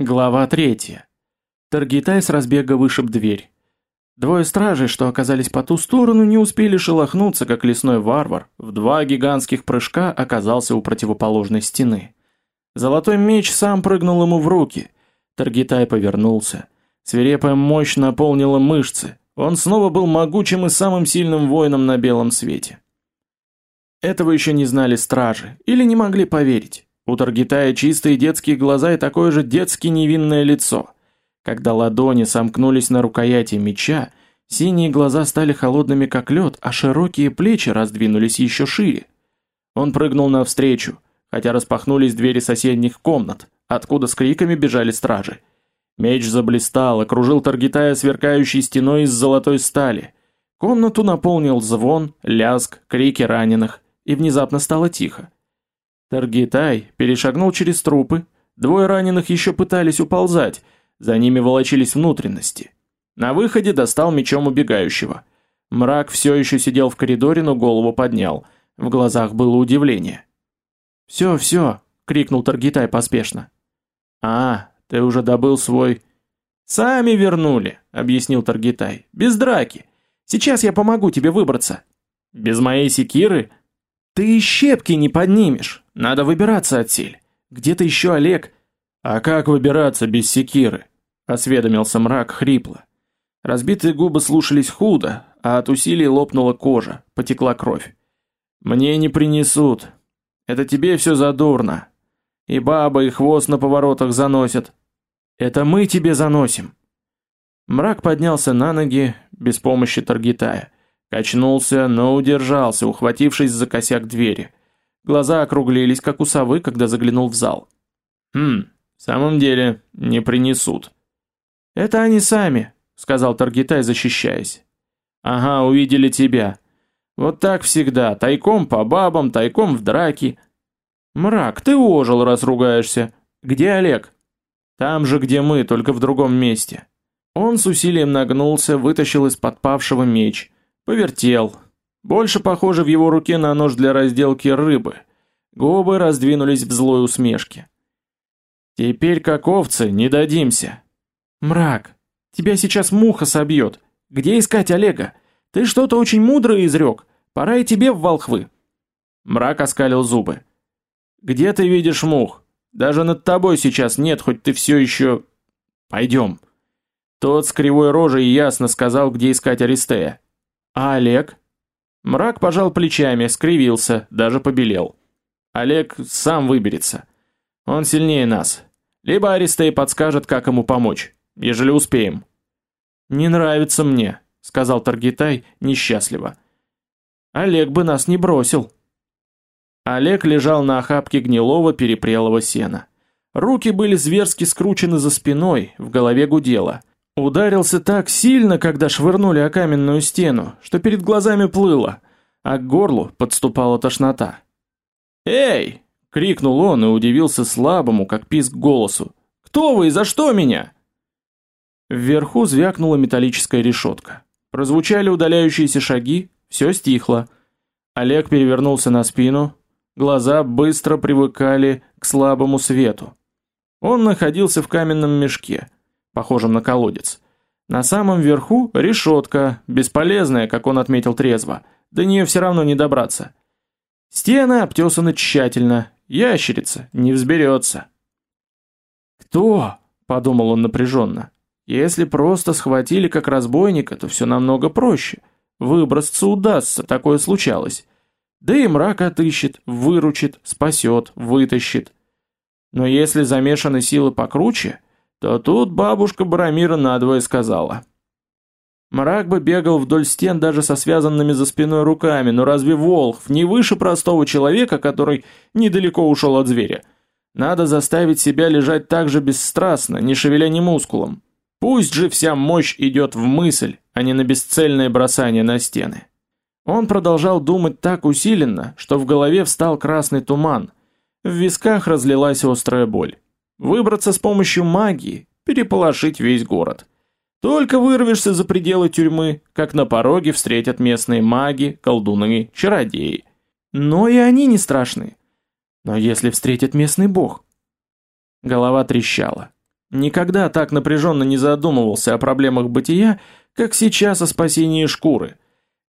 Глава третья. Таргитай с разбега вышиб дверь. Двое стражей, что оказались по ту сторону, не успели шелохнуться, как лесной варвар в два гигантских прыжка оказался у противоположной стены. Золотой меч сам прыгнул ему в руки. Таргитай повернулся. Свирепая мощь наполнила мышцы. Он снова был могучим и самым сильным воином на белом свете. Этого еще не знали стражи или не могли поверить. У Таргитая чистые детские глаза и такое же детски невинное лицо. Когда ладони сомкнулись на рукояти меча, синие глаза стали холодными как лед, а широкие плечи раздвинулись еще шире. Он прыгнул навстречу, хотя распахнулись двери соседних комнат, откуда с криками бежали стражи. Меч заблистал, окружил Таргитая сверкающей стеной из золотой стали. Комнату наполнил звон, лязг, крики раненых, и внезапно стало тихо. Таргитай перешагнул через трупы, двое раненых еще пытались уползать, за ними волочились внутренности. На выходе достал мечом убегающего. Мрак все еще сидел в коридоре, но голову поднял. В глазах было удивление. «Все, все!» — крикнул Таргитай поспешно. «А, ты уже добыл свой...» «Сами вернули», — объяснил Таргитай. «Без драки. Сейчас я помогу тебе выбраться». «Без моей секиры?» «Ты и щепки не поднимешь. Надо выбираться отсель. Где-то еще Олег. А как выбираться без секиры? Осведомился мрак хрипло. Разбитые губы слушались худо, а от усилий лопнула кожа, потекла кровь. Мне не принесут. Это тебе все задурно. И баба, и хвост на поворотах заносят. Это мы тебе заносим. Мрак поднялся на ноги без помощи Таргитая. Качнулся, но удержался, ухватившись за косяк двери. Глаза округлились, как у совы, когда заглянул в зал. «Хм, в самом деле, не принесут». «Это они сами», — сказал Таргитай, защищаясь. «Ага, увидели тебя. Вот так всегда, тайком по бабам, тайком в драке». «Мрак, ты ожил, раз ругаешься. Где Олег?» «Там же, где мы, только в другом месте». Он с усилием нагнулся, вытащил из подпавшего меч, повертел, больше похоже в его руке на нож для разделки рыбы. Губы раздвинулись в злой усмешке. Теперь как овцы не дадимся. Мрак, тебя сейчас муха собьет. Где искать Олега? Ты что-то очень мудрое изрек. Пора и тебе в волхвы. Мрак оскалил зубы. Где ты видишь мух? Даже над тобой сейчас нет, хоть ты все еще... Пойдем. Тот с кривой рожей ясно сказал, где искать Аристея. А Олег? Мрак пожал плечами, скривился, даже побелел. Олег сам выберется. Он сильнее нас. Либо Аристей подскажет, как ему помочь, ежели успеем. Не нравится мне, сказал Таргитай несчастливо. Олег бы нас не бросил. Олег лежал на охапке гнилого перепрелого сена. Руки были зверски скручены за спиной, в голове гудело. Ударился так сильно, когда швырнули о каменную стену, что перед глазами плыло, а к горлу подступала тошнота. «Эй!» — крикнул он и удивился слабому, как писк голосу. «Кто вы и за что меня?» Вверху звякнула металлическая решетка. Прозвучали удаляющиеся шаги, все стихло. Олег перевернулся на спину, глаза быстро привыкали к слабому свету. Он находился в каменном мешке — похожим на колодец. На самом верху решетка, бесполезная, как он отметил трезво, до нее все равно не добраться. Стены обтесаны тщательно, ящерица не взберется. «Кто?» – подумал он напряженно. «Если просто схватили как разбойника, то все намного проще. Выбраться удастся, такое случалось. Да и мрак отыщет, выручит, спасет, вытащит. Но если замешаны силы покруче, то тут бабушка Барамира надвое сказала. Мрак бы бегал вдоль стен даже со связанными за спиной руками, но разве Волхв не выше простого человека, который недалеко ушел от зверя? Надо заставить себя лежать так же бесстрастно, не шевеля ни мускулом. Пусть же вся мощь идет в мысль, а не на бесцельное бросание на стены. Он продолжал думать так усиленно, что в голове встал красный туман, в висках разлилась острая боль. Выбраться с помощью магии, переполошить весь город. Только вырвешься за пределы тюрьмы, как на пороге встретят местные маги, колдуны, чародеи. Но и они не страшны. Но если встретит местный бог? Голова трещала. Никогда так напряженно не задумывался о проблемах бытия, как сейчас о спасении шкуры.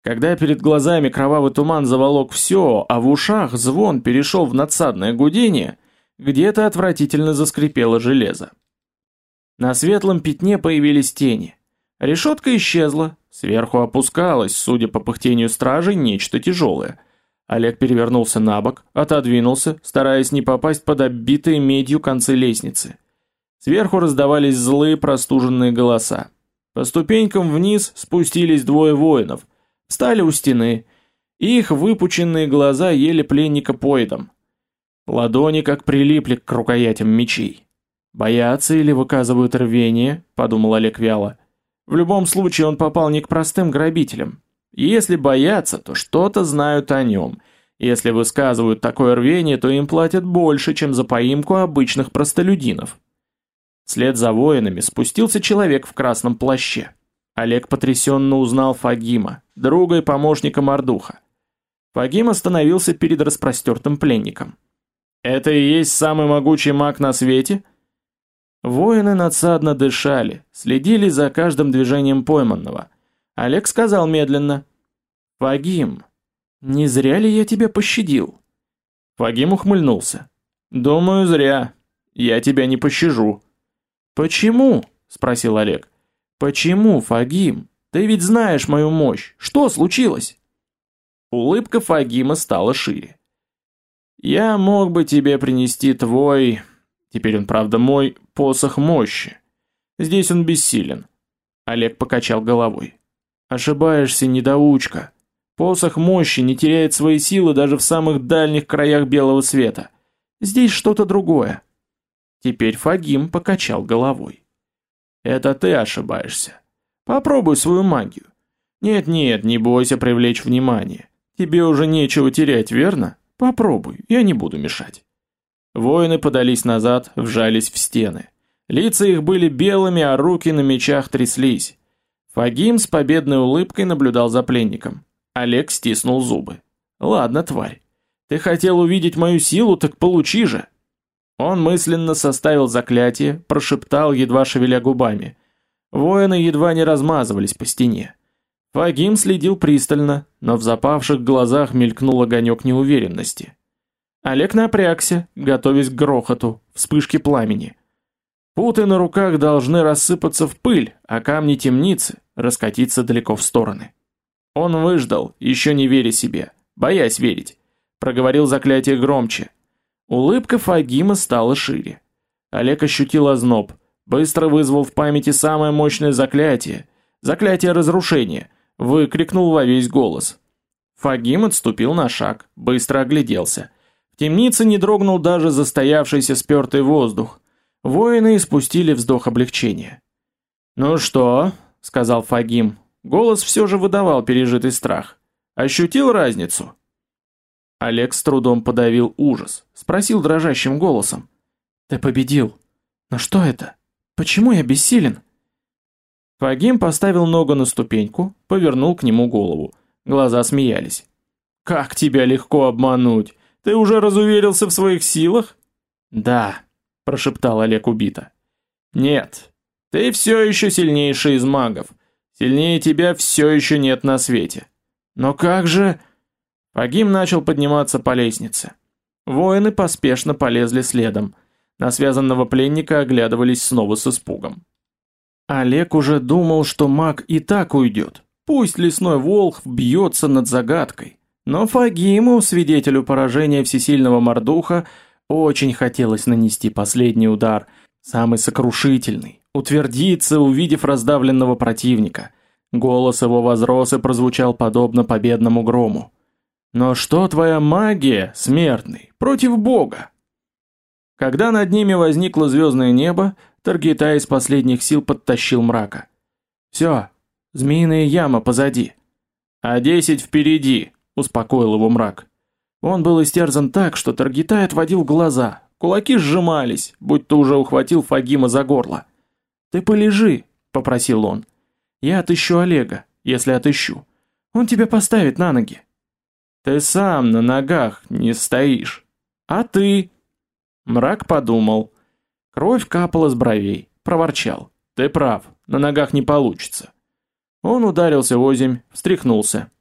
Когда перед глазами кровавый туман заволок все, а в ушах звон перешел в надсадное гудение, где-то отвратительно заскрипело железо. На светлом пятне появились тени. Решетка исчезла, сверху опускалось, судя по пыхтению стражей, нечто тяжелое. Олег перевернулся на бок, отодвинулся, стараясь не попасть под оббитые медью концы лестницы. Сверху раздавались злые простуженные голоса. По ступенькам вниз спустились двое воинов, встали у стены. Их выпученные глаза ели пленника поедом. Ладони как прилипли к рукоятям мечей. Боятся или выказывают рвение, подумал Олег вяло. В любом случае он попал не к простым грабителям. Если боятся, то что-то знают о нем. Если высказывают такое рвение, то им платят больше, чем за поимку обычных простолюдинов. Вслед за воинами спустился человек в красном плаще. Олег потрясенно узнал Фагима, друга и помощника Мордуха. Фагим остановился перед распростертым пленником. «Это и есть самый могучий маг на свете?» Воины надсадно дышали, следили за каждым движением пойманного. Олег сказал медленно. «Фагим, не зря ли я тебя пощадил?» Фагим ухмыльнулся. «Думаю, зря. Я тебя не пощажу». «Почему?» – спросил Олег. «Почему, Фагим? Ты ведь знаешь мою мощь. Что случилось?» Улыбка Фагима стала шире. «Я мог бы тебе принести твой Теперь он, правда, мой посох мощи. Здесь он бессилен. Олег покачал головой. Ошибаешься, недоучка. Посох мощи не теряет свои силы даже в самых дальних краях белого света. Здесь что-то другое. Теперь Фагим покачал головой. Это ты ошибаешься. Попробуй свою магию. Нет-нет, не бойся привлечь внимание. Тебе уже нечего терять, верно? Попробуй, я не буду мешать. Воины подались назад, вжались в стены. Лица их были белыми, а руки на мечах тряслись. Фагим с победной улыбкой наблюдал за пленником. Олег стиснул зубы. «Ладно, тварь. Ты хотел увидеть мою силу, так получи же!» Он мысленно составил заклятие, прошептал, едва шевеля губами. Воины едва не размазывались по стене. Фагим следил пристально, но в запавших глазах мелькнул огонек неуверенности. Олег напрягся, готовясь к грохоту, вспышке пламени. Путы на руках должны рассыпаться в пыль, а камни темницы раскатиться далеко в стороны. Он выждал, еще не веря себе, боясь верить. Проговорил заклятие громче. Улыбка Фагима стала шире. Олег ощутил озноб, быстро вызвал в памяти самое мощное заклятие, заклятие разрушения, выкрикнул во весь голос. Фагим отступил на шаг, быстро огляделся – темнице не дрогнул даже застоявшийся спертый воздух. Воины испустили вздох облегчения. «Ну что?» — сказал Фагим. Голос все же выдавал пережитый страх. «Ощутил разницу?» Олег с трудом подавил ужас. Спросил дрожащим голосом. «Ты победил. Но что это? Почему я бессилен?» Фагим поставил ногу на ступеньку, повернул к нему голову. Глаза смеялись. «Как тебя легко обмануть! Ты уже разуверился в своих силах? Да, прошептал Олег убито. Нет. Ты все еще сильнейший из магов. Сильнее тебя все еще нет на свете. Но как же Фагим начал подниматься по лестнице. Воины поспешно полезли следом. На связанного пленника оглядывались снова с испугом. Олег уже думал, что маг и так уйдет. Пусть лесной волк бьется над загадкой. Но Фагиму, свидетелю поражения всесильного Мордуха, очень хотелось нанести последний удар, самый сокрушительный, утвердиться, увидев раздавленного противника. Голос его возрос и прозвучал подобно победному грому. «Но что твоя магия, смертный, против Бога?» Когда над ними возникло звездное небо, Таргита из последних сил подтащил мрака. «Все, змеиная яма позади, а десять впереди», успокоил его мрак. Он был истерзан так, что Таргитай отводил глаза, кулаки сжимались, будто уже ухватил Фагима за горло. «Ты полежи», — попросил он. «Я отыщу Олега, если отыщу. Он тебя поставит на ноги». «Ты сам на ногах не стоишь. А ты?» Мрак подумал. Кровь капала с бровей, проворчал. «Ты прав, на ногах не получится». Он ударился озимь, встряхнулся.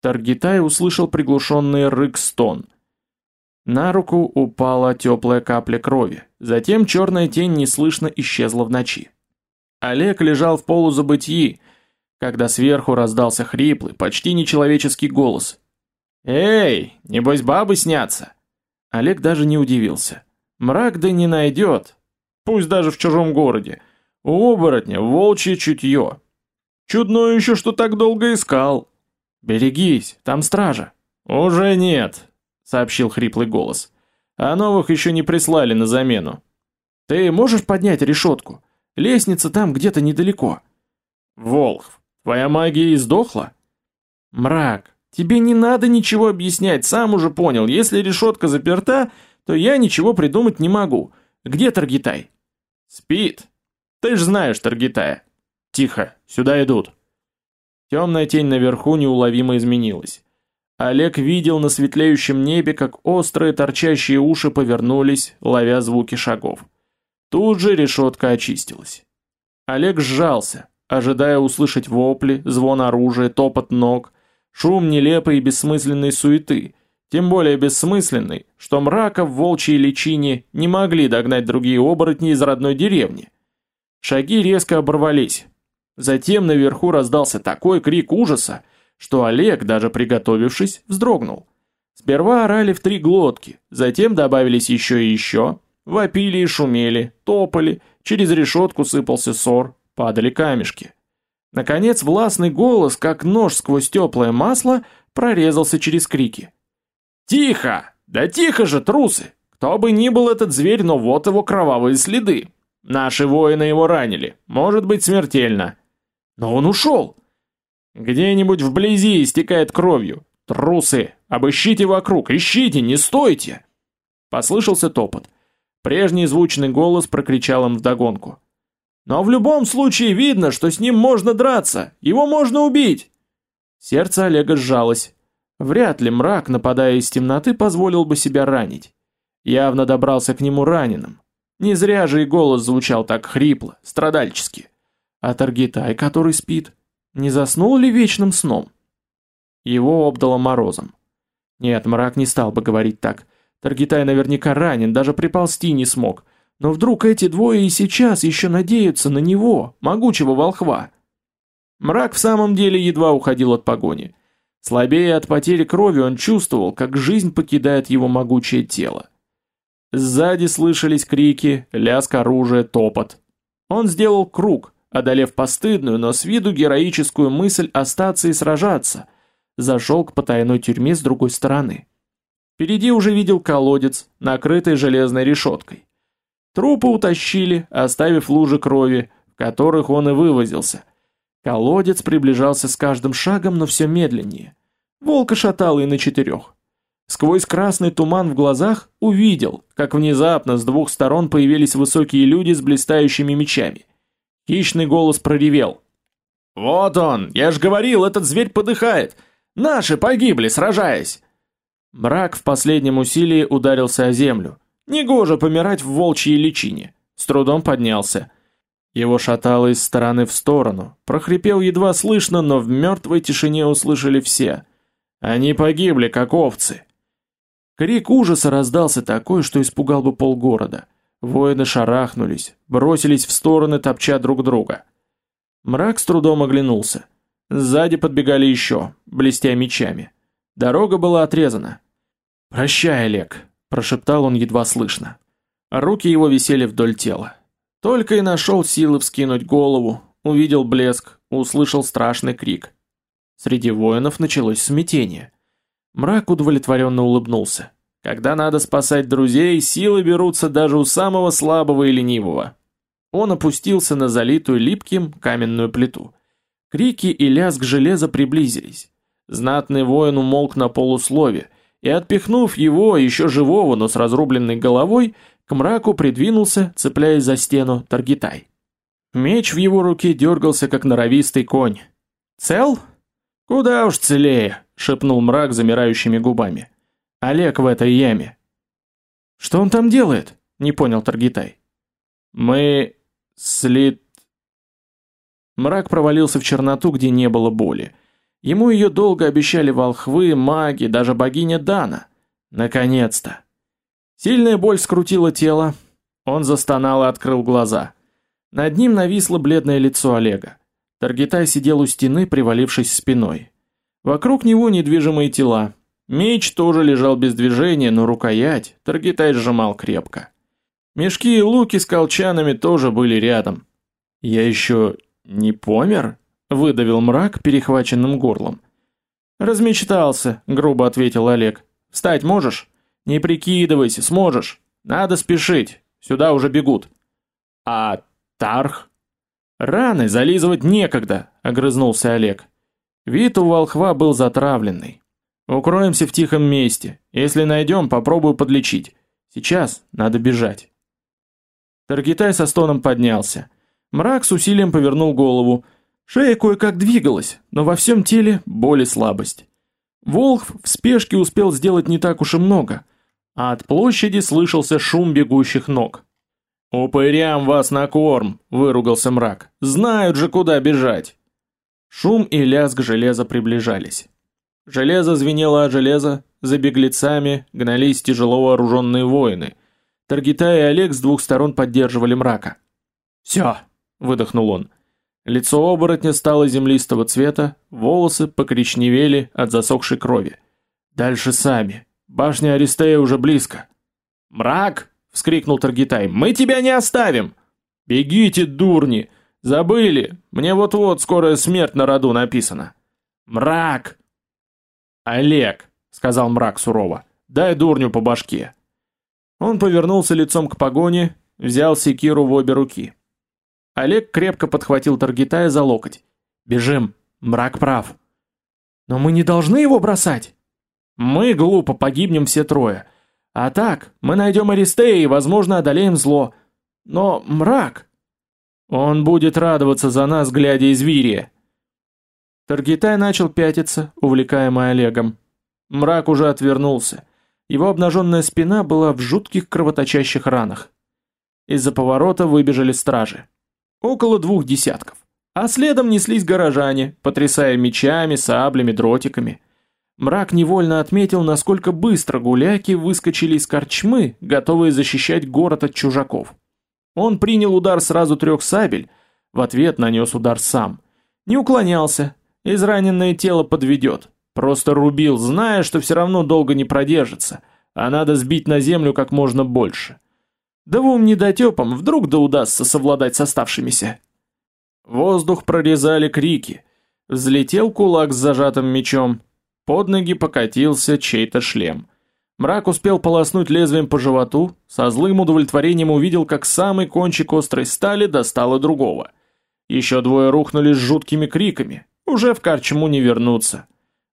Таргитай услышал приглушенный рык-стон. На руку упала теплая капля крови, затем черная тень неслышно исчезла в ночи. Олег лежал в полузабытии, когда сверху раздался хриплый, почти нечеловеческий голос. «Эй, небось бабы снятся!» Олег даже не удивился. Мрак да не найдет, пусть даже в чужом городе. У оборотня волчье чутье. Чудно еще, что так долго искал. Берегись, там стража. Уже нет, сообщил хриплый голос. А новых еще не прислали на замену. Ты можешь поднять решетку? Лестница там где-то недалеко. Волхв, твоя магия издохла? Мрак, тебе не надо ничего объяснять, сам уже понял. Если решетка заперта, то я ничего придумать не могу. Где Таргитай? Спит. Ты ж знаешь Таргитая. Тихо, сюда идут. Темная тень наверху неуловимо изменилась. Олег видел на светлеющем небе, как острые торчащие уши повернулись, ловя звуки шагов. Тут же решетка очистилась. Олег сжался, ожидая услышать вопли, звон оружия, топот ног, шум нелепой и бессмысленной суеты, тем более бессмысленный, что мрака в волчьей личине не могли догнать другие оборотни из родной деревни. Шаги резко оборвались. Затем наверху раздался такой крик ужаса, что Олег, даже приготовившись, вздрогнул. Сперва орали в три глотки, затем добавились еще и еще, вопили и шумели, топали, через решетку сыпался ссор, падали камешки. Наконец властный голос, как нож сквозь теплое масло, прорезался через крики. «Тихо! Да тихо же, трусы! Кто бы ни был этот зверь, но вот его кровавые следы. Наши воины его ранили, может быть смертельно. Но он ушел. Где-нибудь вблизи истекает кровью. Трусы, обыщите вокруг, ищите, не стойте!» Послышался топот. Прежний звучный голос прокричал им вдогонку. «Но в любом случае видно, что с ним можно драться, его можно убить!» Сердце Олега сжалось. Вряд ли мрак, нападая из темноты, позволил бы себя ранить. Явно добрался к нему раненым. Не зря же и голос звучал так хрипло, страдальчески. А Таргитай, который спит, не заснул ли вечным сном? Его обдало морозом. Нет, мрак не стал бы говорить так. Таргитай наверняка ранен, даже приползти не смог. Но вдруг эти двое и сейчас еще надеются на него, могучего волхва. Мрак в самом деле едва уходил от погони. Слабее от потери крови он чувствовал, как жизнь покидает его могучее тело. Сзади слышались крики, лязг оружия, топот. Он сделал круг, одолев постыдную, но с виду героическую мысль остаться и сражаться. Зашел к потайной тюрьме с другой стороны. Впереди уже видел колодец, накрытый железной решеткой. Трупы утащили, оставив лужи крови, в которых он и вывозился. Колодец приближался с каждым шагом, но все медленнее. Волка шатало и на четырех. Сквозь красный туман в глазах увидел, как внезапно с двух сторон появились высокие люди с блистающими мечами. Хищный голос проревел. «Вот он! Я ж говорил, этот зверь подыхает! Наши погибли, сражаясь!» Мрак в последнем усилии ударился о землю. Негоже помирать в волчьей личине. С трудом поднялся. Его шатало из стороны в сторону. Прохрипел едва слышно, но в мертвой тишине услышали все. Они погибли, как овцы. Крик ужаса раздался такой, что испугал бы полгорода. Воины шарахнулись, бросились в стороны, топча друг друга. Мрак с трудом оглянулся. Сзади подбегали еще, блестя мечами. Дорога была отрезана. «Прощай, Олег», – прошептал он едва слышно. Руки его висели вдоль тела. Только и нашел силы вскинуть голову, увидел блеск, услышал страшный крик. Среди воинов началось смятение. Мрак удовлетворенно улыбнулся. Когда надо спасать друзей, силы берутся даже у самого слабого и ленивого. Он опустился на залитую липким каменную плиту. Крики и лязг железа приблизились. Знатный воин умолк на полуслове, и отпихнув его, еще живого, но с разрубленной головой, к мраку придвинулся, цепляясь за стену, Таргитай. Меч в его руке дергался, как норовистый конь. «Цел?» «Куда уж целее», — шепнул мрак замирающими губами. «Олег в этой яме». «Что он там делает?» — не понял Таргитай. «Мы...» — Слит... Мрак провалился в черноту, где не было боли. Ему ее долго обещали волхвы, маги, даже богиня Дана. Наконец-то. Сильная боль скрутила тело. Он застонал и открыл глаза. Над ним нависло бледное лицо Олега. Таргитай сидел у стены, привалившись спиной. Вокруг него недвижимые тела. Меч тоже лежал без движения, но рукоять Таргитай сжимал крепко. Мешки и луки с колчанами тоже были рядом. «Я еще не помер?» — выдавил мрак перехваченным горлом. «Размечтался», — грубо ответил Олег. «Встать можешь?» «Не прикидывайся, сможешь. Надо спешить, сюда уже бегут». «А Тарх?» «Раны зализывать некогда», — огрызнулся Олег. Вид у волхва был затравленный. «Укроемся в тихом месте. Если найдем, попробую подлечить. Сейчас надо бежать». Таргитай со стоном поднялся. Мрак с усилием повернул голову. Шея кое-как двигалась, но во всем теле боль и слабость. Волхв в спешке успел сделать не так уж и много, а от площади слышался шум бегущих ног. «Упырям вас на корм!» – выругался мрак. «Знают же, куда бежать!» Шум и лязг железа приближались. Железо звенело о железо, за беглецами гнались тяжело вооруженные воины. Таргита и Олег с двух сторон поддерживали мрака. «Все!» – выдохнул он. Лицо оборотня стало землистого цвета, волосы покоричневели от засохшей крови. «Дальше сами. Башня Аристея уже близко». «Мрак!» — вскрикнул Таргитай. «Мы тебя не оставим!» «Бегите, дурни! Забыли! Мне вот-вот скорая смерть на роду написана!» «Мрак!» «Олег!» — сказал мрак сурово. «Дай дурню по башке!» Он повернулся лицом к погоне, взял секиру в обе руки. Олег крепко подхватил Таргитая за локоть. «Бежим! Мрак прав!» «Но мы не должны его бросать!» «Мы глупо погибнем все трое!» А так, мы найдем Аристея и, возможно, одолеем зло. Но мрак... Он будет радоваться за нас, глядя из Вирия. Таргитай начал пятиться, увлекаемый Олегом. Мрак уже отвернулся. Его обнаженная спина была в жутких кровоточащих ранах. Из-за поворота выбежали стражи. Около двух десятков. А следом неслись горожане, потрясая мечами, саблями, дротиками. Мрак невольно отметил, насколько быстро гуляки выскочили из корчмы, готовые защищать город от чужаков. Он принял удар сразу трех сабель, в ответ нанес удар сам. Не уклонялся, израненное тело подведет. Просто рубил, зная, что все равно долго не продержится, а надо сбить на землю как можно больше. Двум недотепам вдруг да удастся совладать с оставшимися. Воздух прорезали крики. Взлетел кулак с зажатым мечом, под ноги покатился чей-то шлем. Мрак успел полоснуть лезвием по животу, со злым удовлетворением увидел, как самый кончик острой стали достал другого. Еще двое рухнули с жуткими криками, уже в корчму не вернуться.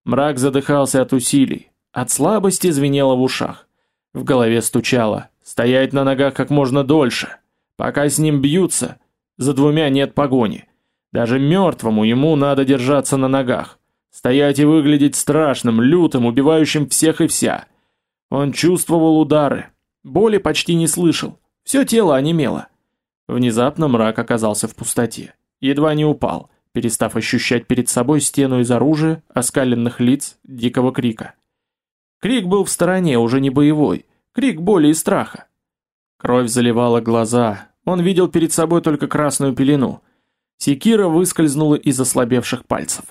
Мрак задыхался от усилий, от слабости звенело в ушах. В голове стучало, стоять на ногах как можно дольше. Пока с ним бьются, за двумя нет погони. Даже мертвому ему надо держаться на ногах. Стоять и выглядеть страшным, лютым, убивающим всех и вся. Он чувствовал удары, боли почти не слышал, все тело онемело. Внезапно мрак оказался в пустоте, едва не упал, перестав ощущать перед собой стену из оружия, оскаленных лиц, дикого крика. Крик был в стороне, уже не боевой, крик боли и страха. Кровь заливала глаза, он видел перед собой только красную пелену. Секира выскользнула из ослабевших пальцев.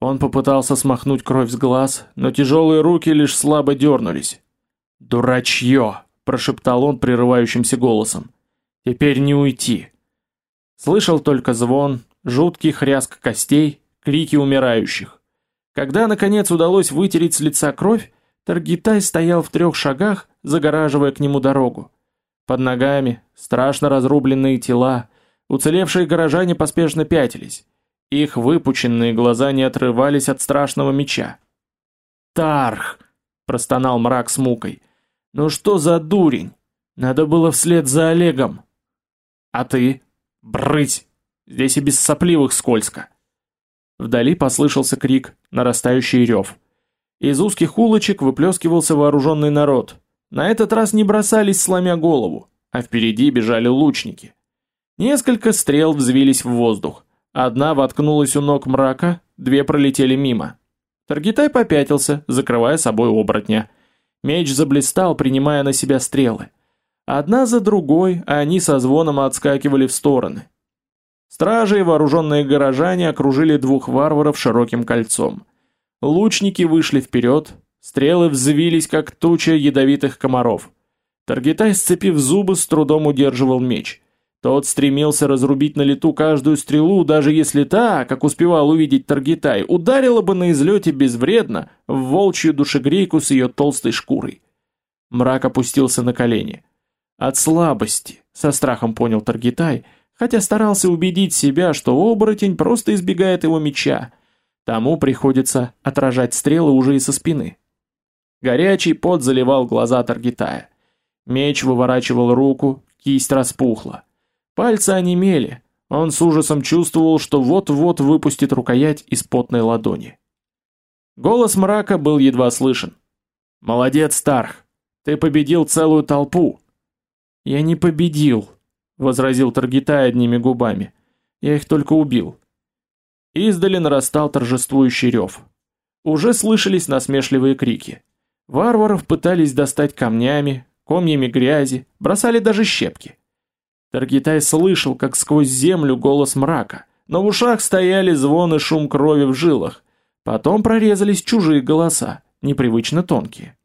Он попытался смахнуть кровь с глаз, но тяжелые руки лишь слабо дернулись. «Дурачье!» – прошептал он прерывающимся голосом. «Теперь не уйти!» Слышал только звон, жуткий хряск костей, крики умирающих. Когда, наконец, удалось вытереть с лица кровь, Таргитай стоял в трех шагах, загораживая к нему дорогу. Под ногами страшно разрубленные тела, уцелевшие горожане поспешно пятились. Их выпученные глаза не отрывались от страшного меча. «Тарх!» – простонал мрак с мукой. «Ну что за дурень? Надо было вслед за Олегом!» «А ты? Брысь! Здесь и без сопливых скользко!» Вдали послышался крик, нарастающий рев. Из узких улочек выплескивался вооруженный народ. На этот раз не бросались, сломя голову, а впереди бежали лучники. Несколько стрел взвились в воздух. Одна воткнулась у ног мрака, две пролетели мимо. Таргитай попятился, закрывая собой оборотня. Меч заблистал, принимая на себя стрелы. Одна за другой, они со звоном отскакивали в стороны. Стражи и вооруженные горожане окружили двух варваров широким кольцом. Лучники вышли вперед, стрелы взвились, как туча ядовитых комаров. Таргитай, сцепив зубы, с трудом удерживал меч. Тот стремился разрубить на лету каждую стрелу, даже если та, как успевал увидеть Таргитай, ударила бы на излете безвредно в волчью душегрейку с ее толстой шкурой. Мрак опустился на колени. От слабости, со страхом понял Таргитай, хотя старался убедить себя, что оборотень просто избегает его меча. Тому приходится отражать стрелы уже и со спины. Горячий пот заливал глаза Таргитая. Меч выворачивал руку, кисть распухла. Пальцы онемели. Он с ужасом чувствовал, что вот-вот выпустит рукоять из потной ладони. Голос мрака был едва слышен. «Молодец, Старх! Ты победил целую толпу!» «Я не победил», — возразил Таргитай одними губами. «Я их только убил». Издали нарастал торжествующий рев. Уже слышались насмешливые крики. Варваров пытались достать камнями, комьями грязи, бросали даже щепки. Таргитай слышал, как сквозь землю голос мрака, но в ушах стояли звон и шум крови в жилах. Потом прорезались чужие голоса, непривычно тонкие.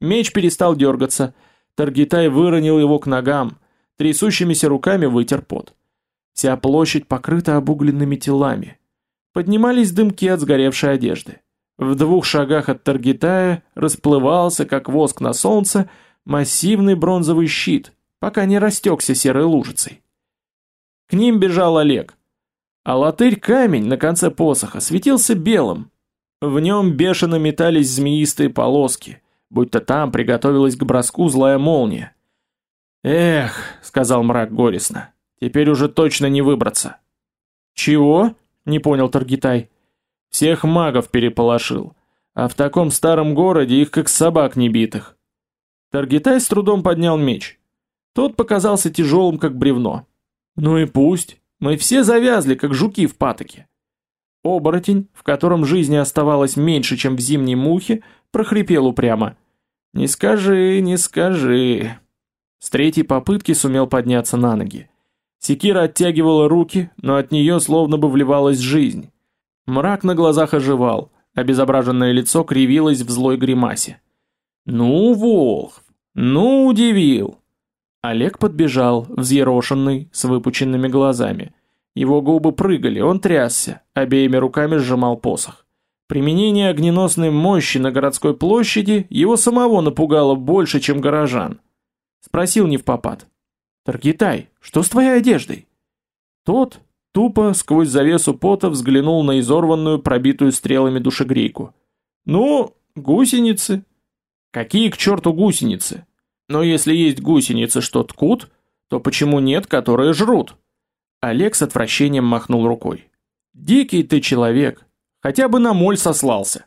Меч перестал дергаться, Таргитай выронил его к ногам, трясущимися руками вытер пот. Вся площадь покрыта обугленными телами. Поднимались дымки от сгоревшей одежды. В двух шагах от Таргитая расплывался, как воск на солнце, массивный бронзовый щит, пока не растекся серой лужицей. К ним бежал Олег. А латырь камень на конце посоха светился белым. В нем бешено метались змеистые полоски будто там приготовилась к броску злая молния. «Эх», — сказал мрак горестно, — «теперь уже точно не выбраться». «Чего?» — не понял Таргитай. «Всех магов переполошил, а в таком старом городе их как собак небитых». Таргитай с трудом поднял меч. Тот показался тяжелым, как бревно. «Ну и пусть, мы все завязли, как жуки в патоке». Оборотень, в котором жизни оставалось меньше, чем в зимней мухе, прохрипел упрямо. «Не скажи, не скажи». С третьей попытки сумел подняться на ноги. Секира оттягивала руки, но от нее словно бы вливалась жизнь. Мрак на глазах оживал, обезображенное лицо кривилось в злой гримасе. «Ну, Волхв, ну, удивил!» Олег подбежал, взъерошенный, с выпученными глазами. Его губы прыгали, он трясся, обеими руками сжимал посох. Применение огненосной мощи на городской площади его самого напугало больше, чем горожан. Спросил не в попад. «Таргитай, что с твоей одеждой?» Тот, тупо, сквозь завесу пота, взглянул на изорванную, пробитую стрелами душегрейку. «Ну, гусеницы». «Какие к черту гусеницы? Но если есть гусеницы, что ткут, то почему нет, которые жрут?» Олег с отвращением махнул рукой. «Дикий ты человек, Хотя бы на моль сослался.